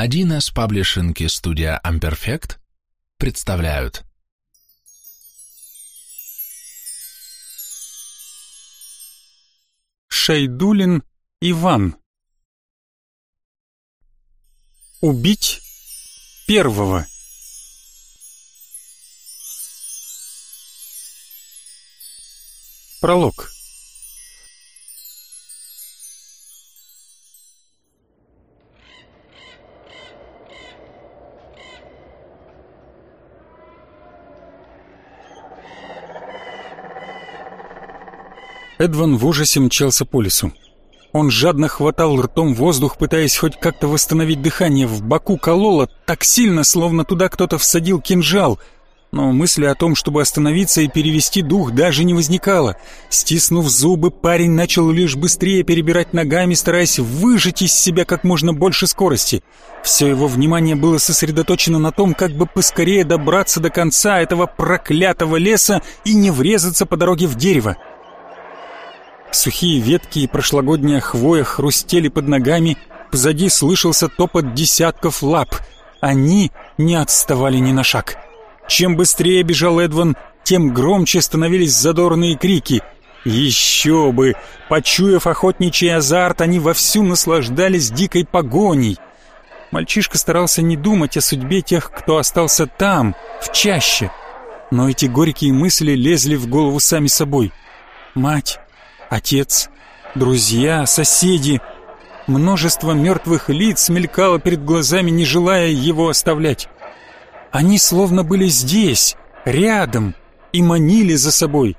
Один из паблишинки студия Amperfect представляют. Шайдулин Иван. Убить первого. Пролог Эдван в ужасе мчался по лесу. Он жадно хватал ртом воздух, пытаясь хоть как-то восстановить дыхание. В боку кололо так сильно, словно туда кто-то всадил кинжал. Но мысли о том, чтобы остановиться и перевести дух, даже не возникало. Стиснув зубы, парень начал лишь быстрее перебирать ногами, стараясь выжать из себя как можно больше скорости. Все его внимание было сосредоточено на том, как бы поскорее добраться до конца этого проклятого леса и не врезаться по дороге в дерево. Сухие ветки и прошлогодняя хвоя хрустели под ногами, позади слышался топот десятков лап. Они не отставали ни на шаг. Чем быстрее бежал Эдван, тем громче становились задорные крики. Еще бы! Почуяв охотничий азарт, они вовсю наслаждались дикой погоней. Мальчишка старался не думать о судьбе тех, кто остался там, в чаще. Но эти горькие мысли лезли в голову сами собой. Мать, Отец, друзья, соседи. Множество мертвых лиц мелькало перед глазами, не желая его оставлять. Они словно были здесь, рядом, и манили за собой.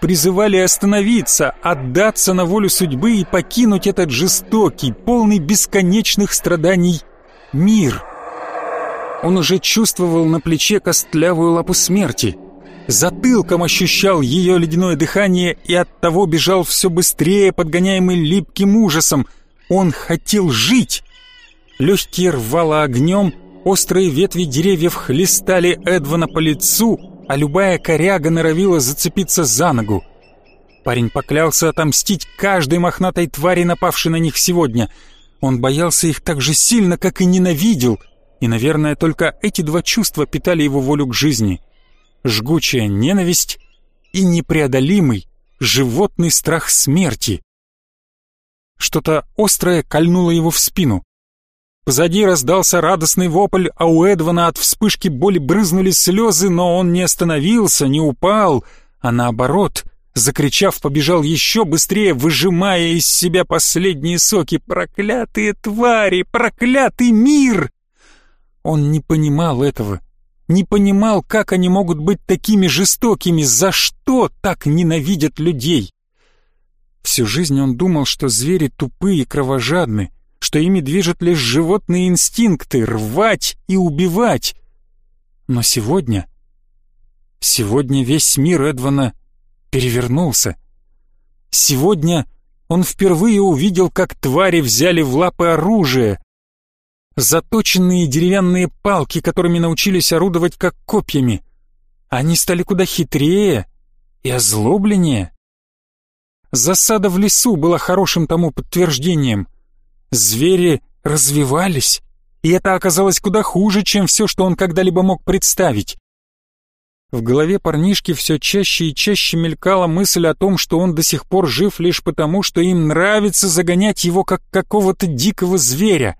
Призывали остановиться, отдаться на волю судьбы и покинуть этот жестокий, полный бесконечных страданий мир. Он уже чувствовал на плече костлявую лапу смерти — затылком ощущал ее ледяное дыхание и оттого бежал все быстрее, подгоняемый липким ужасом. Он хотел жить. Легкие рвало огнем, острые ветви деревьев хлестали Эдвана по лицу, а любая коряга норовила зацепиться за ногу. Парень поклялся отомстить каждой мохнатой твари, напавшей на них сегодня. Он боялся их так же сильно, как и ненавидел, и, наверное, только эти два чувства питали его волю к жизни — жгучая ненависть и непреодолимый животный страх смерти. Что-то острое кольнуло его в спину. Позади раздался радостный вопль, а у Эдвана от вспышки боли брызнули слезы, но он не остановился, не упал, а наоборот, закричав, побежал еще быстрее, выжимая из себя последние соки. «Проклятые твари! Проклятый мир!» Он не понимал этого не понимал, как они могут быть такими жестокими, за что так ненавидят людей. Всю жизнь он думал, что звери тупые и кровожадны, что ими движут лишь животные инстинкты — рвать и убивать. Но сегодня... Сегодня весь мир Эдвана перевернулся. Сегодня он впервые увидел, как твари взяли в лапы оружие, заточенные деревянные палки, которыми научились орудовать как копьями. Они стали куда хитрее и озлобленнее. Засада в лесу была хорошим тому подтверждением. Звери развивались, и это оказалось куда хуже, чем все, что он когда-либо мог представить. В голове парнишки все чаще и чаще мелькала мысль о том, что он до сих пор жив лишь потому, что им нравится загонять его как какого-то дикого зверя.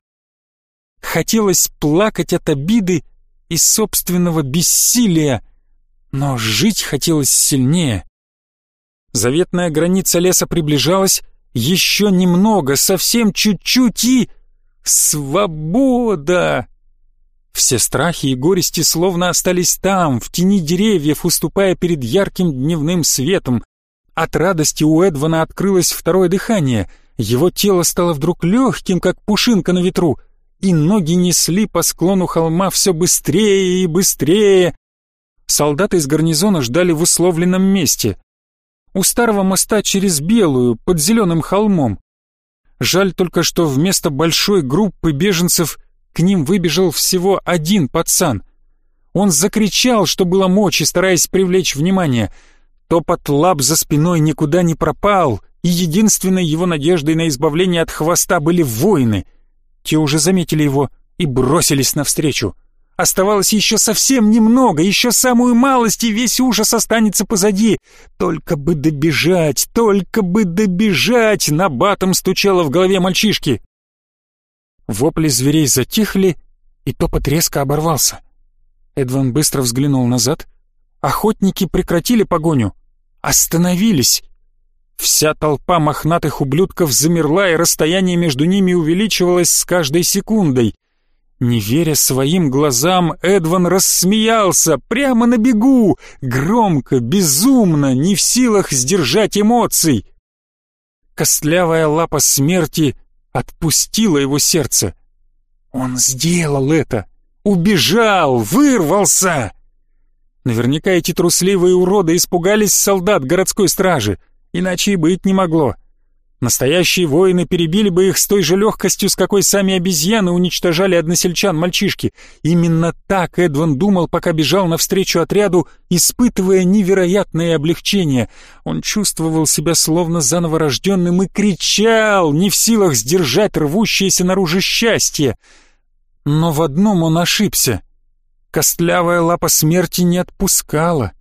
Хотелось плакать от обиды и собственного бессилия, но жить хотелось сильнее. Заветная граница леса приближалась, еще немного, совсем чуть-чуть и... Свобода! Все страхи и горести словно остались там, в тени деревьев, уступая перед ярким дневным светом. От радости у Эдвана открылось второе дыхание. Его тело стало вдруг легким, как пушинка на ветру и ноги несли по склону холма все быстрее и быстрее. Солдаты из гарнизона ждали в условленном месте. У старого моста через Белую, под зеленым холмом. Жаль только, что вместо большой группы беженцев к ним выбежал всего один пацан. Он закричал, что было мочи, стараясь привлечь внимание. Топот лап за спиной никуда не пропал, и единственной его надеждой на избавление от хвоста были воины — те уже заметили его и бросились навстречу. Оставалось еще совсем немного, еще самую малость, и весь ужас останется позади. Только бы добежать, только бы добежать, на батом стучало в голове мальчишки. Вопли зверей затихли, и топот резко оборвался. Эдван быстро взглянул назад. Охотники прекратили погоню. Остановились. Вся толпа мохнатых ублюдков замерла, и расстояние между ними увеличивалось с каждой секундой. Не веря своим глазам, Эдван рассмеялся прямо на бегу, громко, безумно, не в силах сдержать эмоций. Костлявая лапа смерти отпустила его сердце. Он сделал это! Убежал! Вырвался! Наверняка эти трусливые уроды испугались солдат городской стражи, иначе и быть не могло. Настоящие воины перебили бы их с той же легкостью, с какой сами обезьяны уничтожали односельчан мальчишки. Именно так Эдван думал, пока бежал навстречу отряду, испытывая невероятное облегчение. Он чувствовал себя словно заново рожденным и кричал, не в силах сдержать рвущееся наружу счастье. Но в одном он ошибся. Костлявая лапа смерти не отпускала.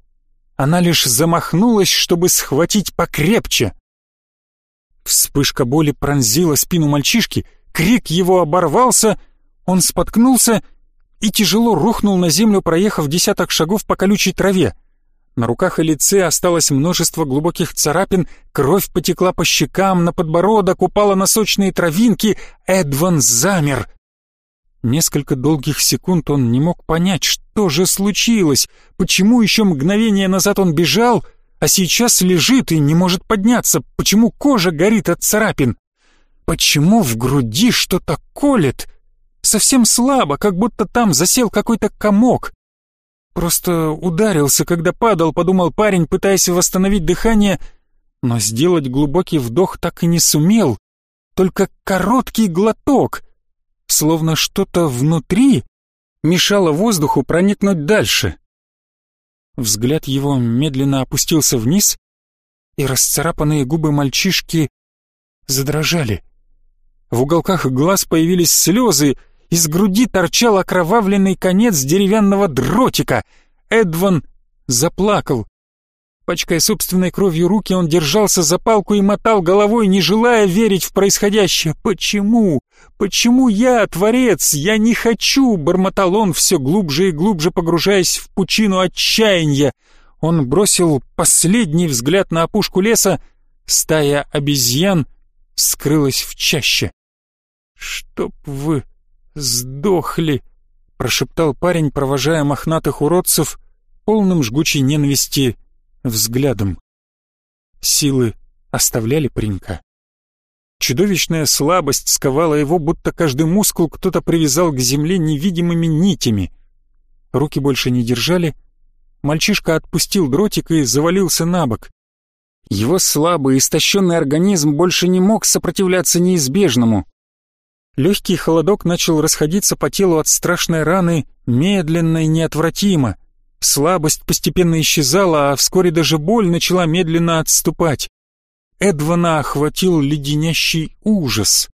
Она лишь замахнулась, чтобы схватить покрепче. Вспышка боли пронзила спину мальчишки, крик его оборвался, он споткнулся и тяжело рухнул на землю, проехав десяток шагов по колючей траве. На руках и лице осталось множество глубоких царапин, кровь потекла по щекам, на подбородок упала на сочные травинки. Эдван замер. Несколько долгих секунд он не мог понять, что же случилось, почему еще мгновение назад он бежал — а сейчас лежит и не может подняться. Почему кожа горит от царапин? Почему в груди что-то колет? Совсем слабо, как будто там засел какой-то комок. Просто ударился, когда падал, подумал парень, пытаясь восстановить дыхание, но сделать глубокий вдох так и не сумел. Только короткий глоток, словно что-то внутри мешало воздуху проникнуть дальше. Взгляд его медленно опустился вниз, и расцарапанные губы мальчишки задрожали. В уголках глаз появились слезы, из груди торчал окровавленный конец деревянного дротика. Эдван заплакал. Пачкая собственной кровью руки, он держался за палку и мотал головой, не желая верить в происходящее. «Почему? Почему я, Творец? Я не хочу!» — бормотал он, все глубже и глубже погружаясь в пучину отчаяния. Он бросил последний взгляд на опушку леса. Стая обезьян скрылась в чаще. «Чтоб вы сдохли!» — прошептал парень, провожая мохнатых уродцев, полным жгучей ненависти взглядом. Силы оставляли паренька. Чудовищная слабость сковала его, будто каждый мускул кто-то привязал к земле невидимыми нитями. Руки больше не держали. Мальчишка отпустил дротик и завалился на бок. Его слабый, истощенный организм больше не мог сопротивляться неизбежному. Легкий холодок начал расходиться по телу от страшной раны медленно и неотвратимо. Слабость постепенно исчезала, а вскоре даже боль начала медленно отступать. Эдвана охватил леденящий ужас.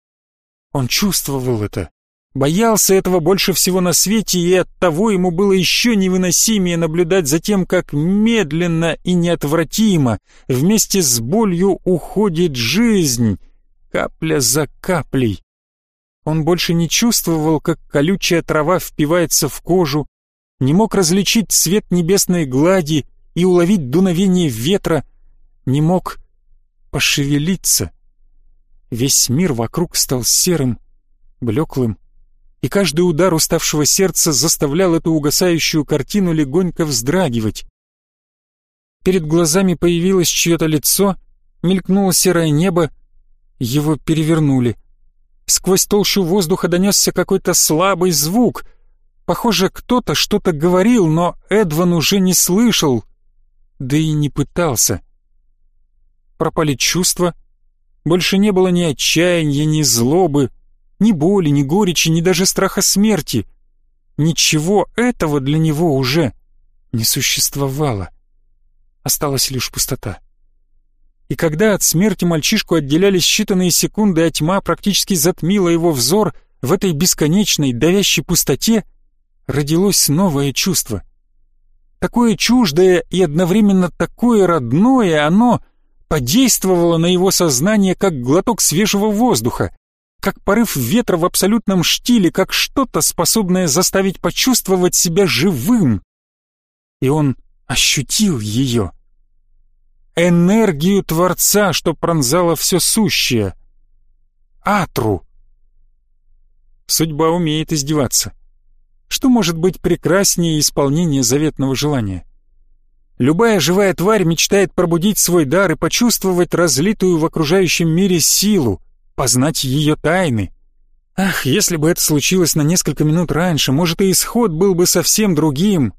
Он чувствовал это, боялся этого больше всего на свете, и оттого ему было еще невыносимее наблюдать за тем, как медленно и неотвратимо вместе с болью уходит жизнь, капля за каплей. Он больше не чувствовал, как колючая трава впивается в кожу, не мог различить цвет небесной глади и уловить дуновение ветра, не мог пошевелиться. Весь мир вокруг стал серым, блеклым, и каждый удар уставшего сердца заставлял эту угасающую картину легонько вздрагивать. Перед глазами появилось чье-то лицо, мелькнуло серое небо, его перевернули. Сквозь толщу воздуха донесся какой-то слабый звук — Похоже, кто-то что-то говорил, но Эдван уже не слышал, да и не пытался. Пропали чувства, больше не было ни отчаяния, ни злобы, ни боли, ни горечи, ни даже страха смерти. Ничего этого для него уже не существовало. Осталась лишь пустота. И когда от смерти мальчишку отделялись считанные секунды, а тьма практически затмила его взор — в этой бесконечной, давящей пустоте родилось новое чувство. Такое чуждое и одновременно такое родное оно подействовало на его сознание, как глоток свежего воздуха, как порыв ветра в абсолютном штиле, как что-то, способное заставить почувствовать себя живым. И он ощутил ее. Энергию Творца, что пронзало все сущее. Атру. Судьба умеет издеваться. Что может быть прекраснее исполнения заветного желания? Любая живая тварь мечтает пробудить свой дар и почувствовать разлитую в окружающем мире силу, познать ее тайны. Ах, если бы это случилось на несколько минут раньше, может и исход был бы совсем другим.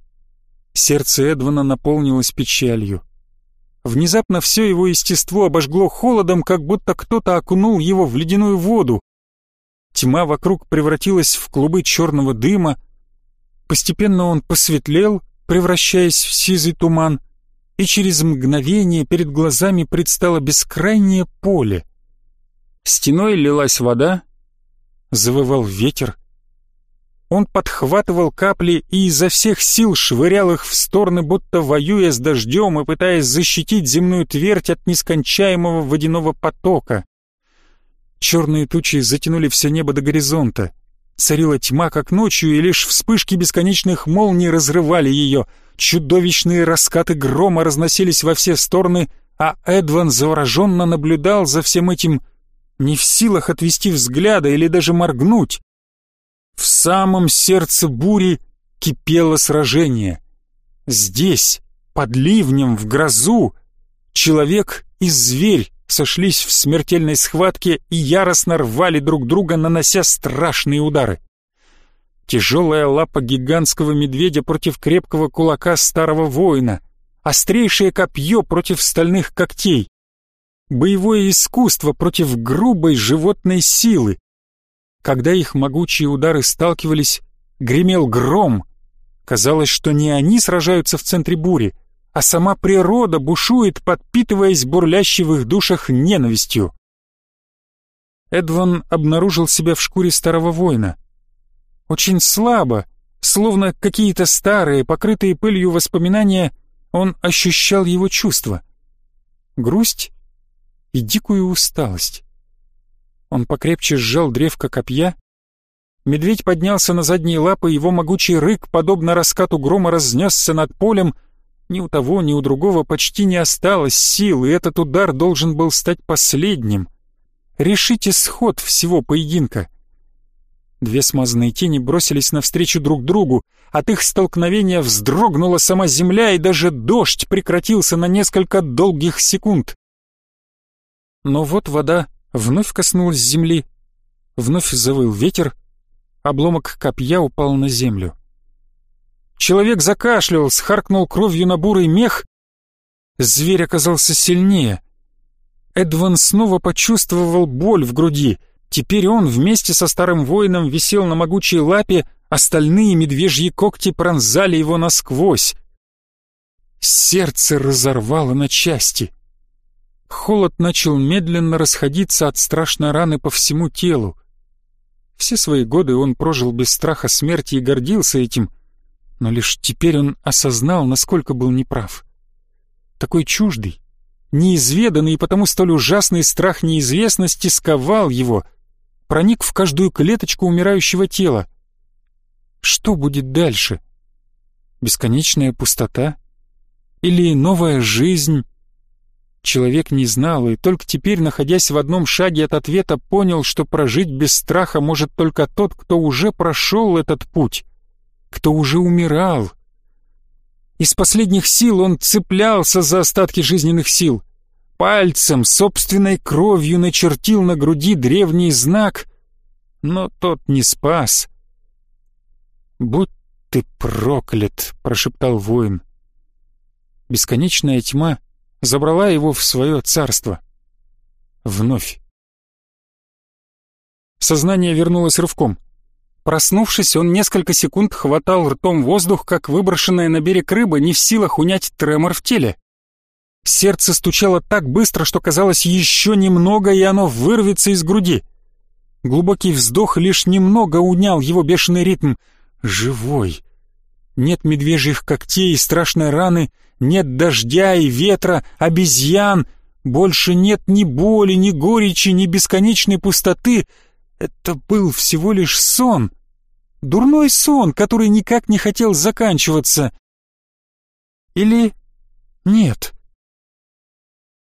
Сердце Эдвана наполнилось печалью. Внезапно все его естество обожгло холодом, как будто кто-то окунул его в ледяную воду. Тьма вокруг превратилась в клубы черного дыма. Постепенно он посветлел, превращаясь в сизый туман, и через мгновение перед глазами предстало бескрайнее поле. Стеной лилась вода, завывал ветер. Он подхватывал капли и изо всех сил швырял их в стороны, будто воюя с дождем и пытаясь защитить земную твердь от нескончаемого водяного потока. Черные тучи затянули все небо до горизонта. Царила тьма, как ночью, и лишь вспышки бесконечных молний разрывали ее. Чудовищные раскаты грома разносились во все стороны, а Эдван завороженно наблюдал за всем этим, не в силах отвести взгляда или даже моргнуть. В самом сердце бури кипело сражение. Здесь, под ливнем, в грозу, человек и зверь сошлись в смертельной схватке и яростно рвали друг друга, нанося страшные удары. Тяжелая лапа гигантского медведя против крепкого кулака старого воина, острейшее копье против стальных когтей, боевое искусство против грубой животной силы, когда их могучие удары сталкивались, гремел гром. Казалось, что не они сражаются в центре бури, а сама природа бушует, подпитываясь бурлящей в их душах ненавистью. Эдван обнаружил себя в шкуре старого воина. Очень слабо, словно какие-то старые, покрытые пылью воспоминания, он ощущал его чувства. Грусть и дикую усталость. Он покрепче сжал древко копья. Медведь поднялся на задние лапы, его могучий рык, подобно раскату грома, разнесся над полем. Ни у того, ни у другого почти не осталось сил, и этот удар должен был стать последним. Решить исход всего поединка. Две смазанные тени бросились навстречу друг другу. От их столкновения вздрогнула сама земля, и даже дождь прекратился на несколько долгих секунд. Но вот вода вновь коснулась земли, вновь завыл ветер, обломок копья упал на землю. Человек закашлял, схаркнул кровью на бурый мех. Зверь оказался сильнее. Эдван снова почувствовал боль в груди. Теперь он вместе со старым воином висел на могучей лапе, остальные медвежьи когти пронзали его насквозь. Сердце разорвало на части. Холод начал медленно расходиться от страшной раны по всему телу. Все свои годы он прожил без страха смерти и гордился этим, но лишь теперь он осознал, насколько был неправ. Такой чуждый, неизведанный и потому столь ужасный страх неизвестности сковал его, проник в каждую клеточку умирающего тела. Что будет дальше? Бесконечная пустота? Или новая жизнь? Человек не знал, и только теперь, находясь в одном шаге от ответа, понял, что прожить без страха может только тот, кто уже прошел этот путь, кто уже умирал. Из последних сил он цеплялся за остатки жизненных сил. Пальцем, собственной кровью начертил на груди древний знак, но тот не спас. «Будь ты проклят!» — прошептал воин. Бесконечная тьма — забрала его в свое царство. Вновь. Сознание вернулось рывком. Проснувшись, он несколько секунд хватал ртом воздух, как выброшенная на берег рыба, не в силах унять тремор в теле. Сердце стучало так быстро, что казалось еще немного, и оно вырвется из груди. Глубокий вздох лишь немного унял его бешеный ритм. Живой. Нет медвежьих когтей и страшной раны, нет дождя и ветра, обезьян. Больше нет ни боли, ни горечи, ни бесконечной пустоты. Это был всего лишь сон. Дурной сон, который никак не хотел заканчиваться. Или нет?